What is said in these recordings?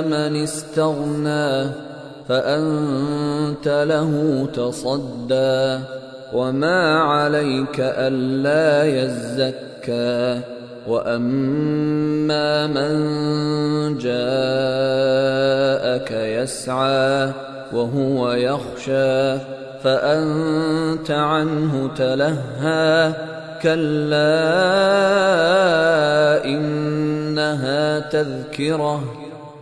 من استغنى فأنت له تصدى وما عليك ألا يزكى وأما من جاءك يسعى وهو يخشى فأنت عنه تلهى كلا إنها تذكرة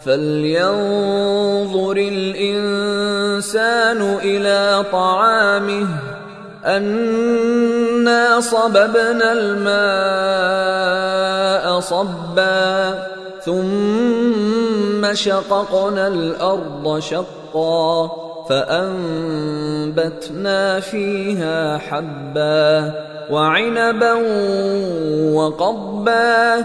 فلينظر الانسان إلى طعامه انا صببنا الماء صبا ثم شققنا الأرض شقا فانبتنا فيها حبا وعنبا وقبا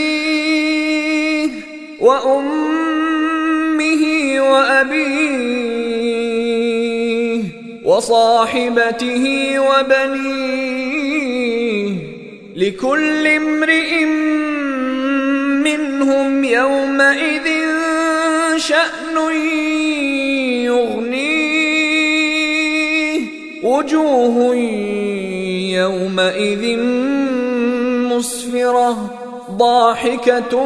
وأمه وأبيه وصاحبته وبنيه لكل امرئ منهم يومئذ شأن يغنيه وجوه يومئذ مسفرة ضاحكة